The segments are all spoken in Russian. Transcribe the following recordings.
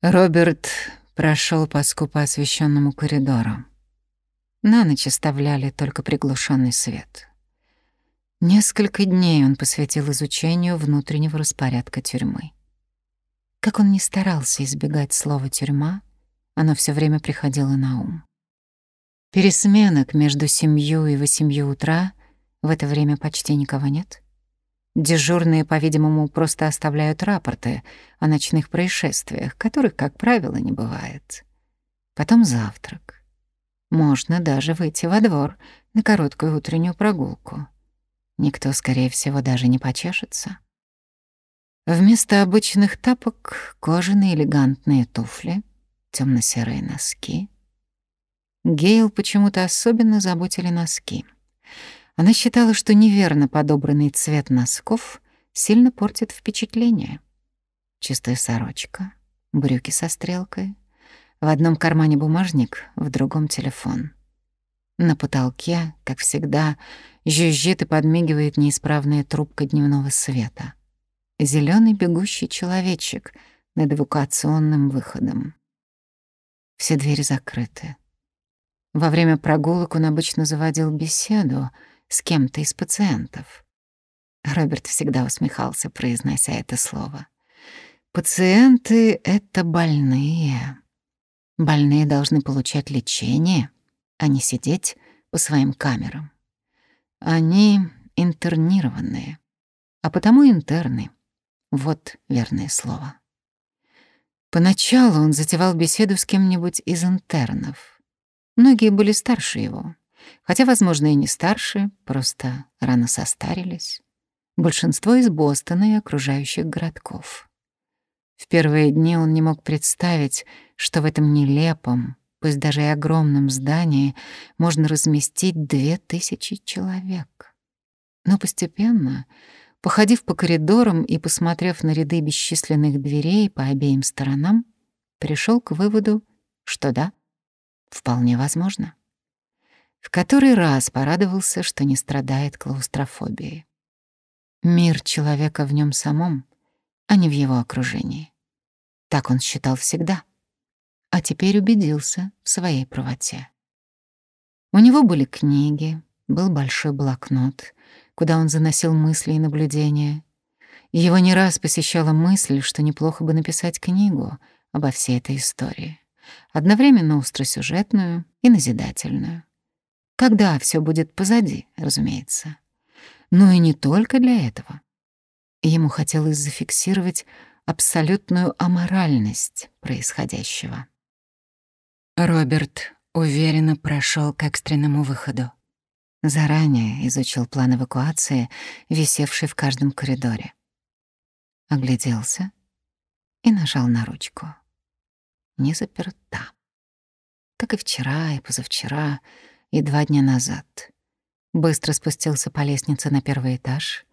Роберт прошел по скупо освещенному коридору. На ночь оставляли только приглушенный свет. Несколько дней он посвятил изучению внутреннего распорядка тюрьмы. Как он ни старался избегать слова «тюрьма», оно все время приходило на ум. Пересменок между семью и восемью утра в это время почти никого нет. Дежурные, по-видимому, просто оставляют рапорты о ночных происшествиях, которых, как правило, не бывает. Потом завтрак. Можно даже выйти во двор на короткую утреннюю прогулку. Никто, скорее всего, даже не почешется. Вместо обычных тапок — кожаные элегантные туфли, темно серые носки. Гейл почему-то особенно заботили носки. Она считала, что неверно подобранный цвет носков сильно портит впечатление. Чистая сорочка, брюки со стрелкой, в одном кармане бумажник, в другом телефон. На потолке, как всегда, жужжит и подмигивает неисправная трубка дневного света зеленый бегущий человечек над эвакуационным выходом. Все двери закрыты. Во время прогулок он обычно заводил беседу с кем-то из пациентов. Роберт всегда усмехался, произнося это слово. Пациенты — это больные. Больные должны получать лечение, а не сидеть по своим камерам. Они интернированные, а потому интерны — вот верное слово. Поначалу он затевал беседу с кем-нибудь из интернов. Многие были старше его, хотя, возможно, и не старше, просто рано состарились. Большинство из Бостона и окружающих городков. В первые дни он не мог представить, что в этом нелепом, пусть даже и огромном здании можно разместить две тысячи человек. Но постепенно Походив по коридорам и посмотрев на ряды бесчисленных дверей по обеим сторонам, пришел к выводу, что да, вполне возможно. В который раз порадовался, что не страдает клаустрофобией. Мир человека в нем самом, а не в его окружении. Так он считал всегда, а теперь убедился в своей правоте. У него были книги, был большой блокнот, куда он заносил мысли и наблюдения. Его не раз посещала мысль, что неплохо бы написать книгу обо всей этой истории, одновременно остросюжетную и назидательную. Когда все будет позади, разумеется. Но и не только для этого. Ему хотелось зафиксировать абсолютную аморальность происходящего. Роберт уверенно прошел к экстренному выходу. Заранее изучил план эвакуации, висевший в каждом коридоре. Огляделся и нажал на ручку. Не заперта. Как и вчера, и позавчера, и два дня назад. Быстро спустился по лестнице на первый этаж.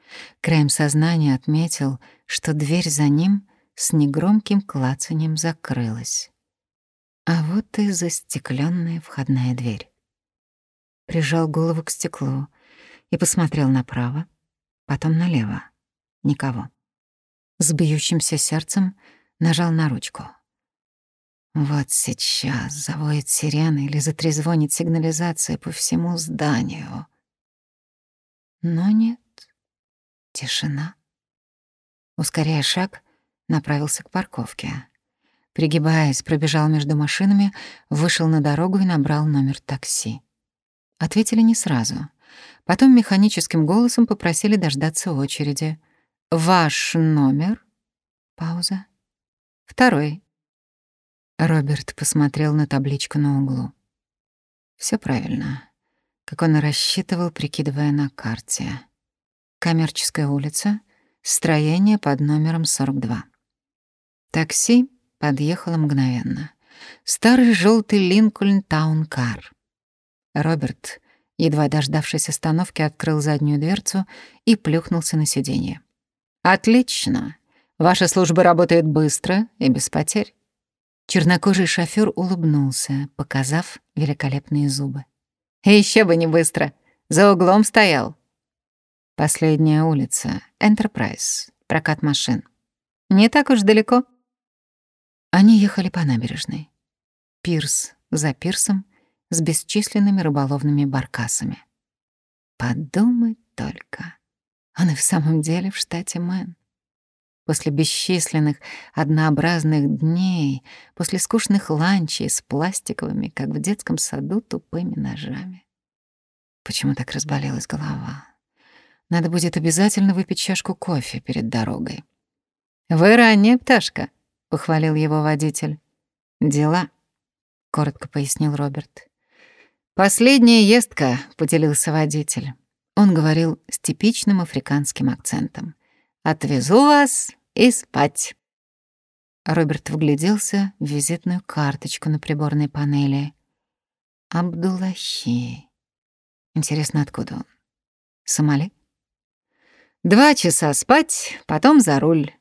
Краем сознания отметил, что дверь за ним с негромким клацанием закрылась. А вот и застеклённая входная дверь прижал голову к стеклу и посмотрел направо, потом налево. Никого. С бьющимся сердцем нажал на ручку. Вот сейчас завоет сирена или затрезвонит сигнализация по всему зданию. Но нет. Тишина. Ускоряя шаг, направился к парковке. Пригибаясь, пробежал между машинами, вышел на дорогу и набрал номер такси. Ответили не сразу. Потом механическим голосом попросили дождаться очереди. «Ваш номер?» Пауза. «Второй». Роберт посмотрел на табличку на углу. Все правильно, как он и рассчитывал, прикидывая на карте. Коммерческая улица, строение под номером 42. Такси подъехало мгновенно. Старый желтый Линкольн Таункар. Роберт, едва дождавшись остановки, открыл заднюю дверцу и плюхнулся на сиденье. «Отлично. Ваша служба работает быстро и без потерь». Чернокожий шофёр улыбнулся, показав великолепные зубы. Еще бы не быстро. За углом стоял». «Последняя улица. Энтерпрайз. Прокат машин. Не так уж далеко». Они ехали по набережной. Пирс за пирсом с бесчисленными рыболовными баркасами. Подумай только. Он и в самом деле в штате Мэн. После бесчисленных однообразных дней, после скучных ланчей с пластиковыми, как в детском саду, тупыми ножами. Почему так разболелась голова? Надо будет обязательно выпить чашку кофе перед дорогой. «Вы ранняя пташка», — похвалил его водитель. «Дела», — коротко пояснил Роберт. «Последняя ездка», — поделился водитель. Он говорил с типичным африканским акцентом. «Отвезу вас и спать». Роберт вгляделся в визитную карточку на приборной панели. Абдуллахи. Интересно, откуда он? Сомали? Два часа спать, потом за руль.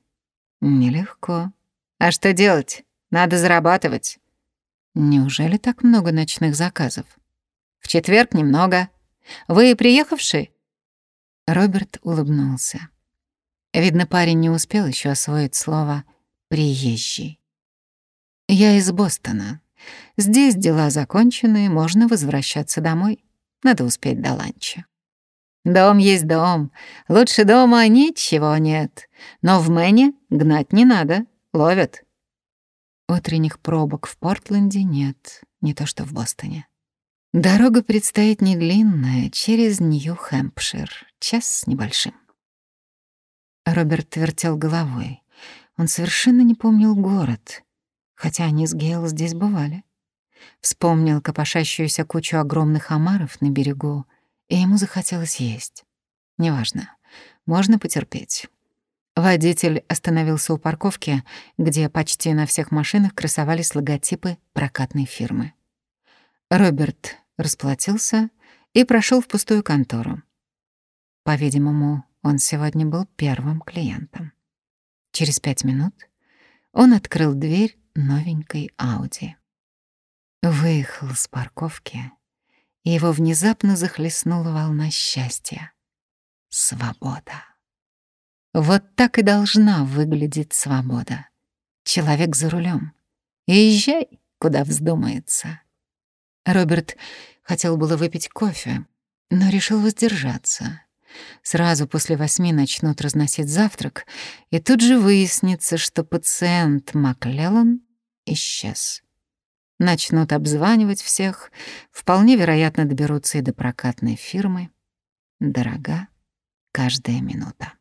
Нелегко. А что делать? Надо зарабатывать. Неужели так много ночных заказов? В четверг немного. Вы приехавший? Роберт улыбнулся. Видно, парень не успел еще освоить слово «приезжий». «Я из Бостона. Здесь дела закончены, можно возвращаться домой. Надо успеть до ланча». «Дом есть дом. Лучше дома ничего нет. Но в Мэне гнать не надо. Ловят». Утренних пробок в Портленде нет, не то что в Бостоне. Дорога предстоит не длинная, через Нью-Хэмпшир, час с небольшим. Роберт вертел головой. Он совершенно не помнил город, хотя они с Гейл здесь бывали. Вспомнил копошащуюся кучу огромных омаров на берегу, и ему захотелось есть. Неважно, можно потерпеть. Водитель остановился у парковки, где почти на всех машинах красовались логотипы прокатной фирмы. Роберт расплатился и прошел в пустую контору. По-видимому, он сегодня был первым клиентом. Через пять минут он открыл дверь новенькой Ауди. Выехал с парковки, и его внезапно захлестнула волна счастья. Свобода. Вот так и должна выглядеть свобода. Человек за рулем. Езжай, куда вздумается. Роберт хотел было выпить кофе, но решил воздержаться. Сразу после восьми начнут разносить завтрак, и тут же выяснится, что пациент Маклеллан исчез. Начнут обзванивать всех, вполне вероятно доберутся и до прокатной фирмы. Дорога каждая минута.